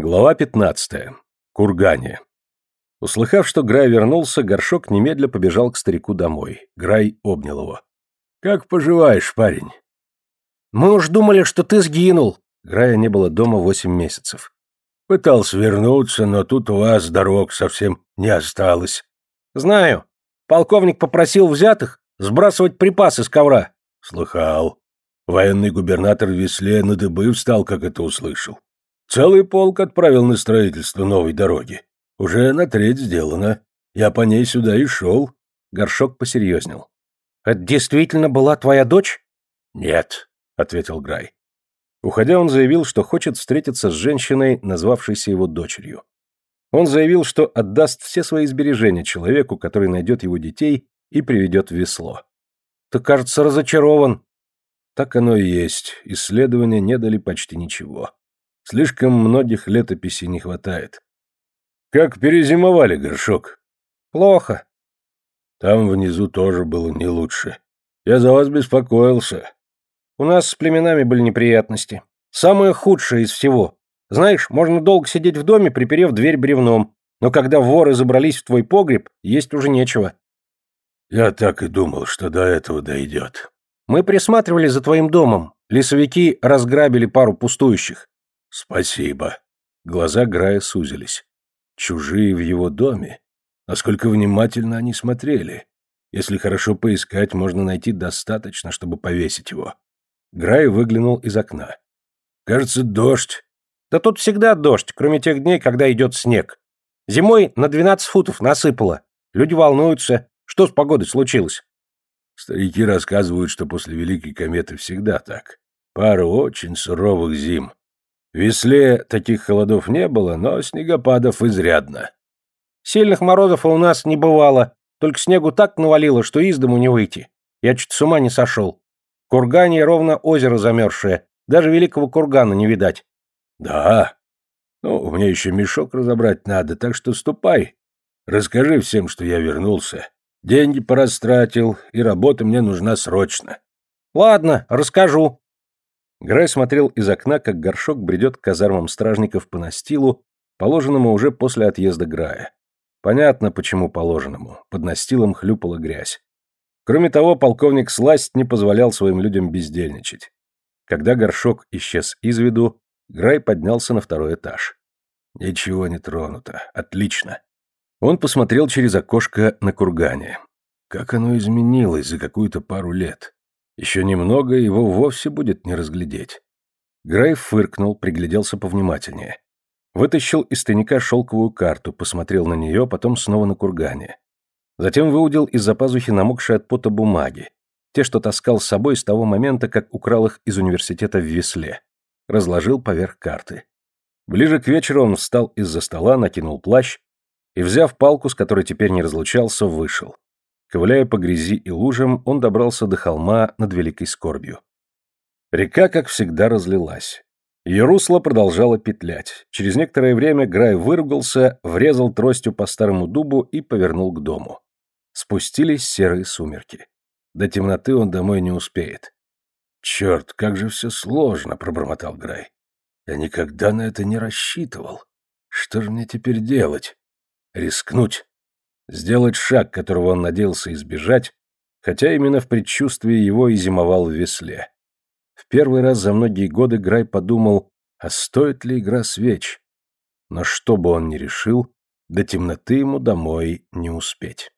Глава 15. Кургане. Услыхав, что Грай вернулся, Горшок немедля побежал к старику домой. Грай обнял его. «Как поживаешь, парень?» «Мы уж думали, что ты сгинул». Грая не было дома восемь месяцев. «Пытался вернуться, но тут у вас дорог совсем не осталось». «Знаю. Полковник попросил взятых сбрасывать припасы с ковра». «Слыхал. Военный губернатор в Весле на дыбы встал, как это услышал. Целый полк отправил на строительство новой дороги. Уже на треть сделано. Я по ней сюда и шел. Горшок посерьезнел. Это действительно была твоя дочь? Нет, ответил Грай. Уходя, он заявил, что хочет встретиться с женщиной, назвавшейся его дочерью. Он заявил, что отдаст все свои сбережения человеку, который найдет его детей и приведет в весло. Ты, кажется, разочарован. Так оно и есть. Исследования не дали почти ничего. Слишком многих летописей не хватает. Как перезимовали, горшок? Плохо. Там внизу тоже было не лучше. Я за вас беспокоился. У нас с племенами были неприятности. Самое худшее из всего. Знаешь, можно долго сидеть в доме, приперев дверь бревном, но когда воры забрались в твой погреб, есть уже нечего. Я так и думал, что до этого дойдет. Мы присматривали за твоим домом. Лесовики разграбили пару пустующих. Спасибо. Глаза Грая сузились. Чужие в его доме. Насколько внимательно они смотрели. Если хорошо поискать, можно найти достаточно, чтобы повесить его. Грай выглянул из окна. Кажется, дождь. Да тут всегда дождь, кроме тех дней, когда идет снег. Зимой на 12 футов насыпало. Люди волнуются. Что с погодой случилось? Старики рассказывают, что после Великой кометы всегда так. Пара очень суровых зим. Весле таких холодов не было, но снегопадов изрядно. Сильных морозов у нас не бывало, только снегу так навалило, что из дому не выйти. Я чуть с ума не сошел. В кургане ровно озеро замерзшее, даже великого кургана не видать. Да? Ну, мне еще мешок разобрать надо, так что ступай. Расскажи всем, что я вернулся. Деньги порастратил, и работа мне нужна срочно. Ладно, расскажу. Грай смотрел из окна, как горшок бредет к казармам стражников по настилу, положенному уже после отъезда Грая. Понятно, почему положенному. Под настилом хлюпала грязь. Кроме того, полковник Сласть не позволял своим людям бездельничать. Когда горшок исчез из виду, Грай поднялся на второй этаж. Ничего не тронуто. Отлично. Он посмотрел через окошко на кургане. Как оно изменилось за какую-то пару лет. Еще немного, его вовсе будет не разглядеть. Грейв фыркнул, пригляделся повнимательнее. Вытащил из тайника шелковую карту, посмотрел на нее, потом снова на кургане. Затем выудил из-за пазухи намокшие от пота бумаги, те, что таскал с собой с того момента, как украл их из университета в Весле. Разложил поверх карты. Ближе к вечеру он встал из-за стола, накинул плащ и, взяв палку, с которой теперь не разлучался, вышел. Ковыляя по грязи и лужам, он добрался до холма над великой скорбью. Река, как всегда, разлилась. Ее русло продолжало петлять. Через некоторое время Грай выругался, врезал тростью по старому дубу и повернул к дому. Спустились серые сумерки. До темноты он домой не успеет. «Черт, как же все сложно!» — пробормотал Грай. «Я никогда на это не рассчитывал. Что же мне теперь делать? Рискнуть? Сделать шаг, которого он надеялся избежать, хотя именно в предчувствии его и зимовал в весле. В первый раз за многие годы Грай подумал, а стоит ли игра свеч? Но что бы он ни решил, до темноты ему домой не успеть.